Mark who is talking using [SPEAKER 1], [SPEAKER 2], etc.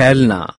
[SPEAKER 1] फैलना